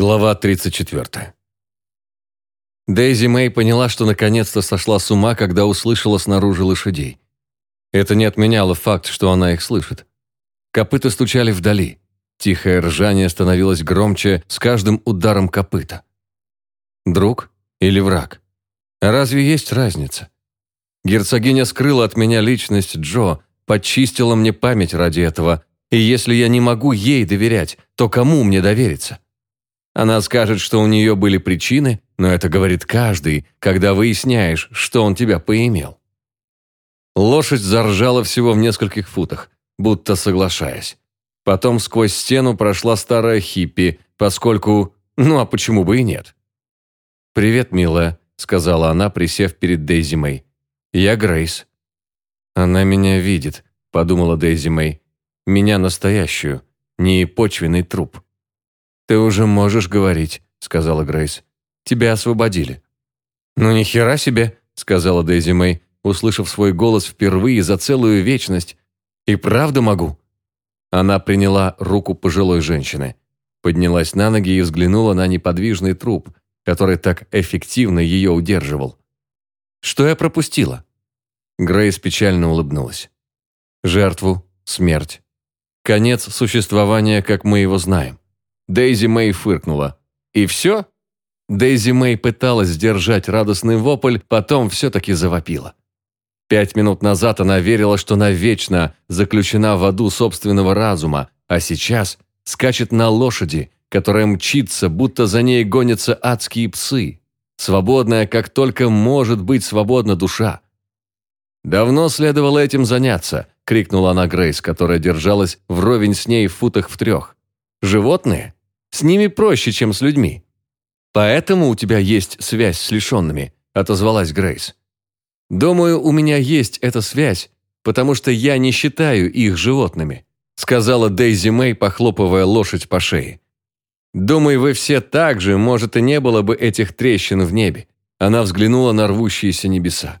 Глава 34. Дейзи Мэй поняла, что наконец-то сошла с ума, когда услышала снаружи лошадей. Это не отменяло факт, что она их слышит. Копыта стучали вдали. Тихое ржание становилось громче с каждым ударом копыта. Друг или враг? Разве есть разница? Герцогиня скрыла от меня личность Джо, подчистила мне память ради этого, и если я не могу ей доверять, то кому мне довериться? Она скажет, что у нее были причины, но это говорит каждый, когда выясняешь, что он тебя поимел. Лошадь заржала всего в нескольких футах, будто соглашаясь. Потом сквозь стену прошла старая хиппи, поскольку... Ну а почему бы и нет? «Привет, милая», — сказала она, присев перед Дейзи Мэй. «Я Грейс». «Она меня видит», — подумала Дейзи Мэй. «Меня настоящую, не почвенный труп». «Ты уже можешь говорить», — сказала Грейс. «Тебя освободили». «Ну ни хера себе», — сказала Дейзи Мэй, услышав свой голос впервые за целую вечность. «И правда могу?» Она приняла руку пожилой женщины, поднялась на ноги и взглянула на неподвижный труп, который так эффективно ее удерживал. «Что я пропустила?» Грейс печально улыбнулась. «Жертву, смерть. Конец существования, как мы его знаем. Дейзи Мэй фыркнула. «И все?» Дейзи Мэй пыталась сдержать радостный вопль, потом все-таки завопила. Пять минут назад она верила, что навечно заключена в аду собственного разума, а сейчас скачет на лошади, которая мчится, будто за ней гонятся адские псы. Свободная, как только может быть свободна душа. «Давно следовало этим заняться», — крикнула она Грейс, которая держалась вровень с ней в футах в трех. «Животные? С ними проще, чем с людьми. Поэтому у тебя есть связь с лишенными», – отозвалась Грейс. «Думаю, у меня есть эта связь, потому что я не считаю их животными», – сказала Дейзи Мэй, похлопывая лошадь по шее. «Думаю, вы все так же, может, и не было бы этих трещин в небе». Она взглянула на рвущиеся небеса.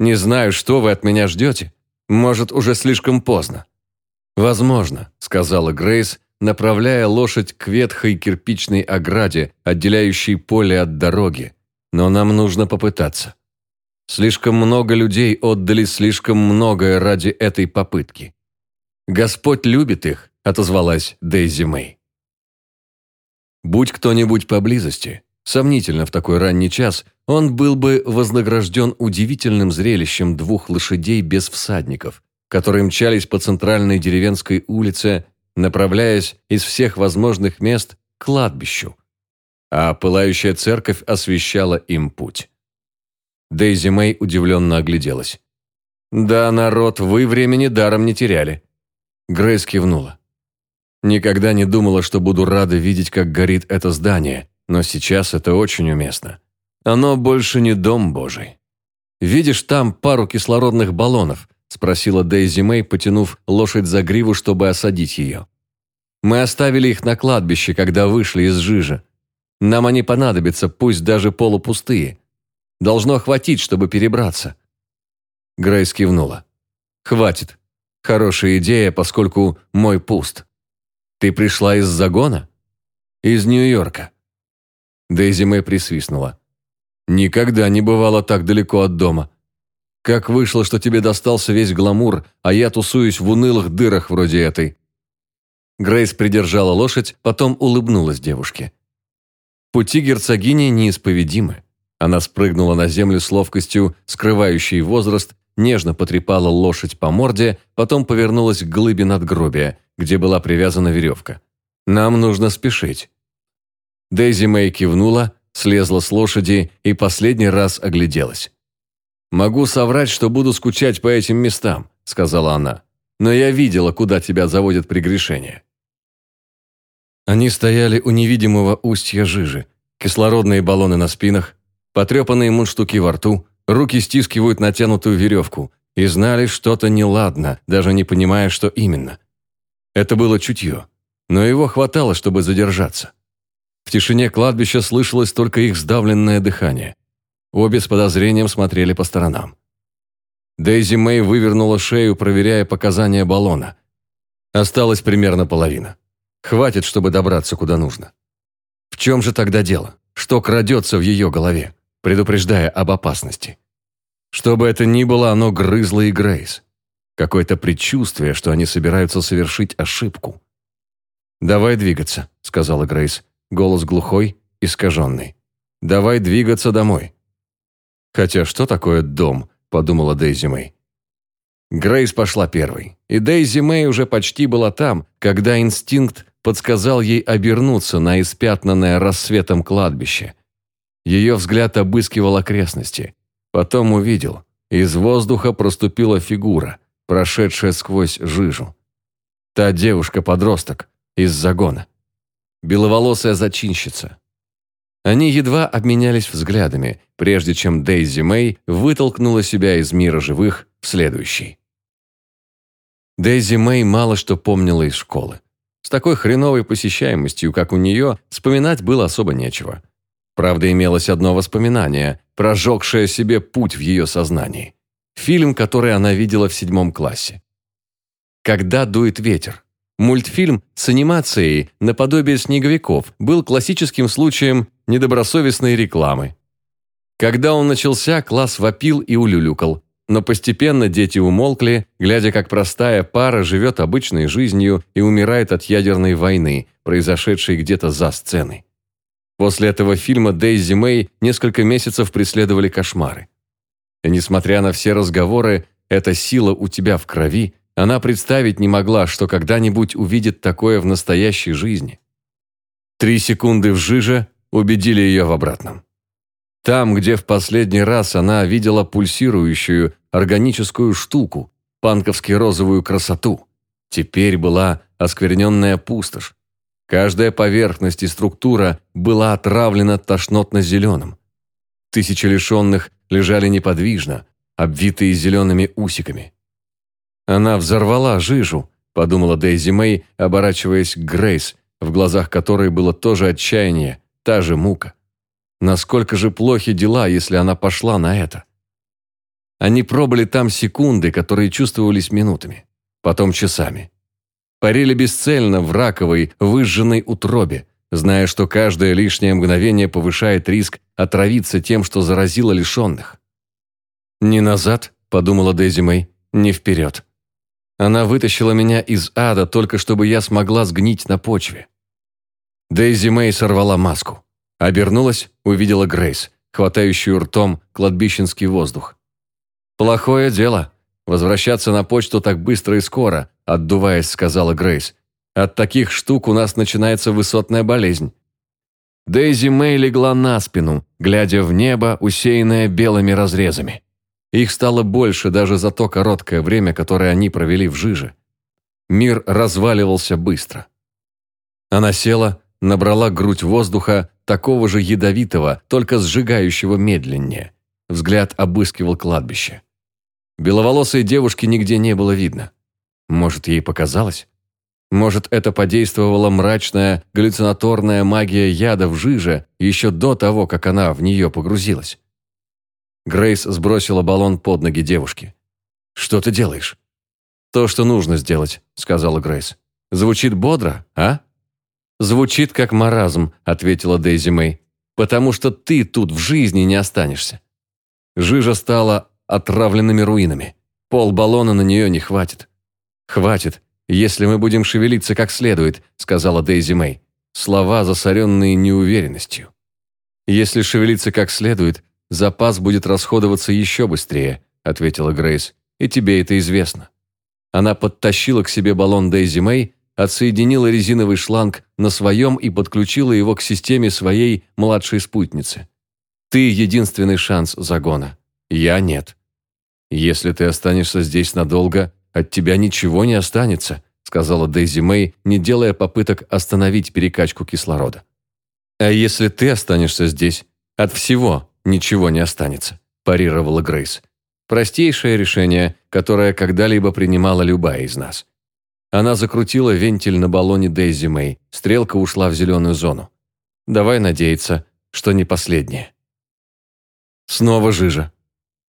«Не знаю, что вы от меня ждете. Может, уже слишком поздно». «Возможно», – сказала Грейс, направляя лошадь к ветхой кирпичной ограде, отделяющей поле от дороги. Но нам нужно попытаться. Слишком много людей отдали слишком многое ради этой попытки. «Господь любит их», – отозвалась Дейзи Мэй. Будь кто-нибудь поблизости, сомнительно в такой ранний час, он был бы вознагражден удивительным зрелищем двух лошадей без всадников, которые мчались по центральной деревенской улице направляясь из всех возможных мест к кладбищу, а пылающая церковь освещала им путь. Дейзи Мэй удивленно огляделась. «Да, народ, вы времени даром не теряли». Грейс кивнула. «Никогда не думала, что буду рада видеть, как горит это здание, но сейчас это очень уместно. Оно больше не дом Божий. Видишь там пару кислородных баллонов? Спросила Дейзи Мэй, потянув лошадь за гриву, чтобы осадить ее. «Мы оставили их на кладбище, когда вышли из жижи. Нам они понадобятся, пусть даже полупустые. Должно хватить, чтобы перебраться». Грейс кивнула. «Хватит. Хорошая идея, поскольку мой пуст. Ты пришла из загона?» «Из Нью-Йорка». Дейзи Мэй присвистнула. «Никогда не бывало так далеко от дома. Как вышло, что тебе достался весь гламур, а я тусуюсь в унылых дырах вроде этой?» Грейс придержала лошадь, потом улыбнулась девушке. Пути герцогини неисповедимы. Она спрыгнула на землю с ловкостью, скрывающей возраст, нежно потрепала лошадь по морде, потом повернулась к глыбе надгробия, где была привязана веревка. «Нам нужно спешить». Дейзи Мэй кивнула, слезла с лошади и последний раз огляделась. «Могу соврать, что буду скучать по этим местам», – сказала она. «Но я видела, куда тебя заводят прегрешения». Они стояли у невидимого устья жижи. Кислородные баллоны на спинах, потрепанные мундштуки во рту, руки стискивают натянутую веревку и знали что-то неладно, даже не понимая, что именно. Это было чутье, но его хватало, чтобы задержаться. В тишине кладбища слышалось только их сдавленное дыхание. Обе с подозрением смотрели по сторонам. Дейзи Мэй вывернула шею, проверяя показания баллона. Осталась примерно половина. Хватит, чтобы добраться куда нужно. В чем же тогда дело? Что крадется в ее голове, предупреждая об опасности? Что бы это ни было, оно грызло и Грейс. Какое-то предчувствие, что они собираются совершить ошибку. «Давай двигаться», — сказала Грейс. Голос глухой, искаженный. «Давай двигаться домой». «Хотя что такое дом?» – подумала Дейзи Мэй. Грейс пошла первой, и Дейзи Мэй уже почти была там, когда инстинкт подсказал ей обернуться на испятнанное рассветом кладбище. Ее взгляд обыскивал окрестности. Потом увидел. Из воздуха проступила фигура, прошедшая сквозь жижу. Та девушка-подросток из загона. Беловолосая зачинщица. Они едва обменялись взглядами, прежде чем Дейзи Мэй вытолкнула себя из мира живых в следующий. Дейзи Мэй мало что помнила из школы. С такой хреновой посещаемостью, как у нее, вспоминать было особо нечего. Правда, имелось одно воспоминание, прожегшее себе путь в ее сознании. Фильм, который она видела в седьмом классе. «Когда дует ветер». Мультфильм с анимацией наподобие снеговиков был классическим случаем недобросовестной рекламы. Когда он начался, класс вопил и улюлюкал. Но постепенно дети умолкли, глядя, как простая пара живет обычной жизнью и умирает от ядерной войны, произошедшей где-то за сценой. После этого фильма Дейзи Мэй несколько месяцев преследовали кошмары. И несмотря на все разговоры «эта сила у тебя в крови», она представить не могла, что когда-нибудь увидит такое в настоящей жизни. Три секунды в жиже убедили ее в обратном. Там, где в последний раз она видела пульсирующую органическую штуку, панковски розовую красоту, теперь была оскверненная пустошь. Каждая поверхность и структура была отравлена тошнотно-зеленым. Тысячи лишенных лежали неподвижно, обвитые зелеными усиками. Она взорвала жижу, подумала Дейзи Мэй, оборачиваясь к Грейс, в глазах которой было тоже отчаяние, та же мука. Насколько же плохи дела, если она пошла на это? Они пробыли там секунды, которые чувствовались минутами, потом часами. Парили бесцельно в раковой, выжженной утробе, зная, что каждое лишнее мгновение повышает риск отравиться тем, что заразило лишенных. «Не назад», — подумала Дейзи Мэй, — «не вперед». Она вытащила меня из ада, только чтобы я смогла сгнить на почве. Дейзи Мэй сорвала маску. Обернулась, увидела Грейс, хватающую ртом кладбищенский воздух. «Плохое дело. Возвращаться на почту так быстро и скоро», отдуваясь, сказала Грейс. «От таких штук у нас начинается высотная болезнь». Дейзи Мэй легла на спину, глядя в небо, усеянное белыми разрезами. Их стало больше даже за то короткое время, которое они провели в жиже. Мир разваливался быстро. Она села, набрала грудь воздуха, такого же ядовитого, только сжигающего медленнее. Взгляд обыскивал кладбище. Беловолосой девушки нигде не было видно. Может, ей показалось? Может, это подействовала мрачная, галлюцинаторная магия яда в жиже еще до того, как она в нее погрузилась? Грейс сбросила баллон под ноги девушки. «Что ты делаешь?» «То, что нужно сделать», — сказала Грейс. «Звучит бодро, а?» «Звучит как маразм», — ответила Дейзи Мэй. «Потому что ты тут в жизни не останешься». Жижа стала отравленными руинами. Пол баллона на нее не хватит. «Хватит, если мы будем шевелиться как следует», — сказала Дейзи Мэй. Слова, засоренные неуверенностью. «Если шевелиться как следует, запас будет расходоваться еще быстрее», — ответила Грейс. «И тебе это известно». Она подтащила к себе баллон Дейзи Мэй, отсоединила резиновый шланг на своем и подключила его к системе своей младшей спутницы. Ты единственный шанс загона. Я нет. Если ты останешься здесь надолго, от тебя ничего не останется, сказала Дейзи Мэй, не делая попыток остановить перекачку кислорода. А если ты останешься здесь, от всего ничего не останется, парировала Грейс. Простейшее решение, которое когда-либо принимала любая из нас. Она закрутила вентиль на баллоне Дейзи Мэй. Стрелка ушла в зеленую зону. Давай надеяться, что не последняя. Снова жижа.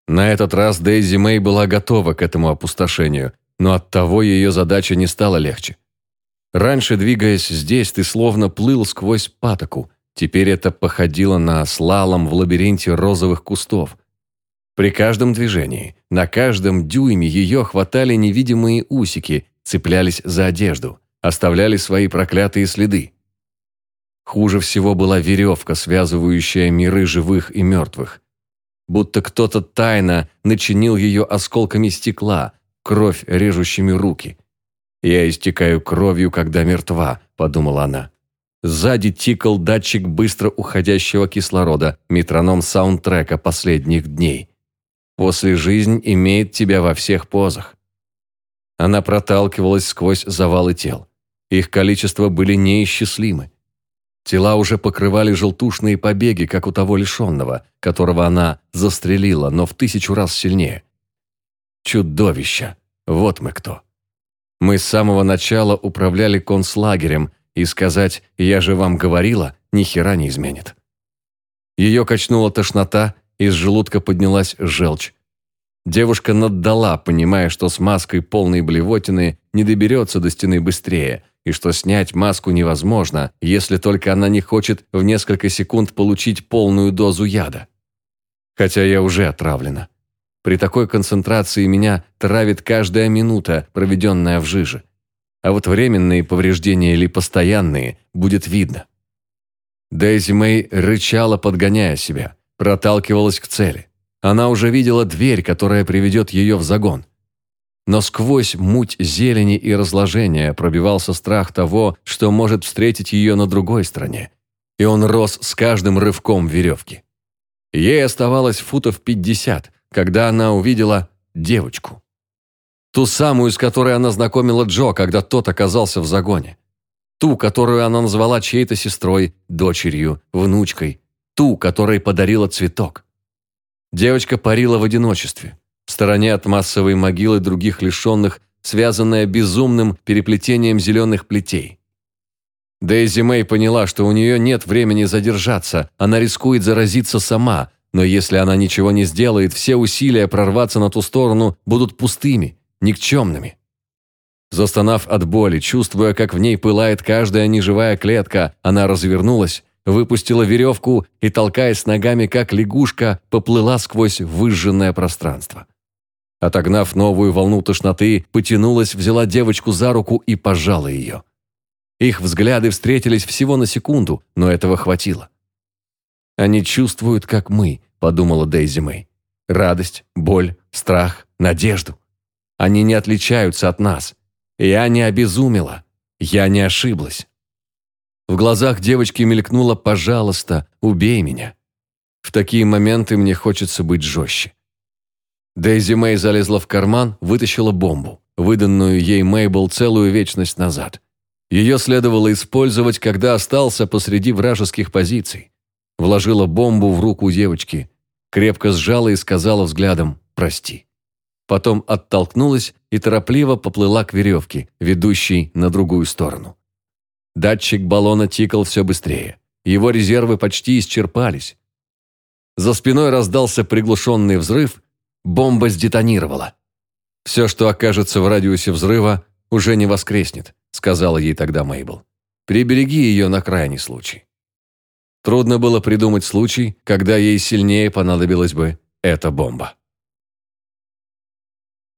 На этот раз Дейзи Мэй была готова к этому опустошению, но оттого ее задача не стала легче. Раньше, двигаясь здесь, ты словно плыл сквозь патоку, Теперь это походило на слалом в лабиринте розовых кустов. При каждом движении, на каждом дюйме ее хватали невидимые усики, цеплялись за одежду, оставляли свои проклятые следы. Хуже всего была веревка, связывающая миры живых и мертвых. Будто кто-то тайно начинил ее осколками стекла, кровь, режущими руки. «Я истекаю кровью, когда мертва», – подумала она. Сзади тикал датчик быстро уходящего кислорода, метроном саундтрека последних дней. «После жизнь имеет тебя во всех позах». Она проталкивалась сквозь завалы тел. Их количество были неисчислимы. Тела уже покрывали желтушные побеги, как у того лишенного, которого она застрелила, но в тысячу раз сильнее. Чудовища! Вот мы кто. Мы с самого начала управляли концлагерем, и сказать «я же вам говорила» ни хера не изменит. Ее качнула тошнота, из желудка поднялась желчь. Девушка наддала, понимая, что с маской полной блевотины не доберется до стены быстрее – и что снять маску невозможно, если только она не хочет в несколько секунд получить полную дозу яда. Хотя я уже отравлена. При такой концентрации меня травит каждая минута, проведенная в жиже. А вот временные повреждения или постоянные будет видно. Дейзи Мэй рычала, подгоняя себя, проталкивалась к цели. Она уже видела дверь, которая приведет ее в загон. Но сквозь муть зелени и разложения пробивался страх того, что может встретить ее на другой стороне. И он рос с каждым рывком веревки. Ей оставалось футов пятьдесят, когда она увидела девочку. Ту самую, с которой она знакомила Джо, когда тот оказался в загоне. Ту, которую она назвала чьей-то сестрой, дочерью, внучкой. Ту, которой подарила цветок. Девочка парила в одиночестве в стороне от массовой могилы других лишенных, связанная безумным переплетением зеленых плетей. Дейзи Мэй поняла, что у нее нет времени задержаться, она рискует заразиться сама, но если она ничего не сделает, все усилия прорваться на ту сторону будут пустыми, никчемными. Застонав от боли, чувствуя, как в ней пылает каждая неживая клетка, она развернулась, выпустила веревку и, толкаясь ногами, как лягушка, поплыла сквозь выжженное пространство. Отогнав новую волну тошноты, потянулась, взяла девочку за руку и пожала ее. Их взгляды встретились всего на секунду, но этого хватило. «Они чувствуют, как мы», – подумала Дейзи Мэй. «Радость, боль, страх, надежду. Они не отличаются от нас. Я не обезумела. Я не ошиблась». В глазах девочки мелькнуло «пожалуйста, убей меня». В такие моменты мне хочется быть жестче. Дейзи Мэй залезла в карман, вытащила бомбу, выданную ей Мейбл целую вечность назад. Ее следовало использовать, когда остался посреди вражеских позиций. Вложила бомбу в руку девочки, крепко сжала и сказала взглядом «прости». Потом оттолкнулась и торопливо поплыла к веревке, ведущей на другую сторону. Датчик баллона тикал все быстрее. Его резервы почти исчерпались. За спиной раздался приглушенный взрыв, Бомба сдетонировала. «Все, что окажется в радиусе взрыва, уже не воскреснет», сказала ей тогда Мейбл. «Прибереги ее на крайний случай». Трудно было придумать случай, когда ей сильнее понадобилась бы эта бомба.